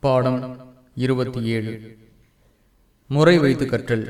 பாடம் இருபத்தி ஏழு. முறை வைத்து கற்றல்.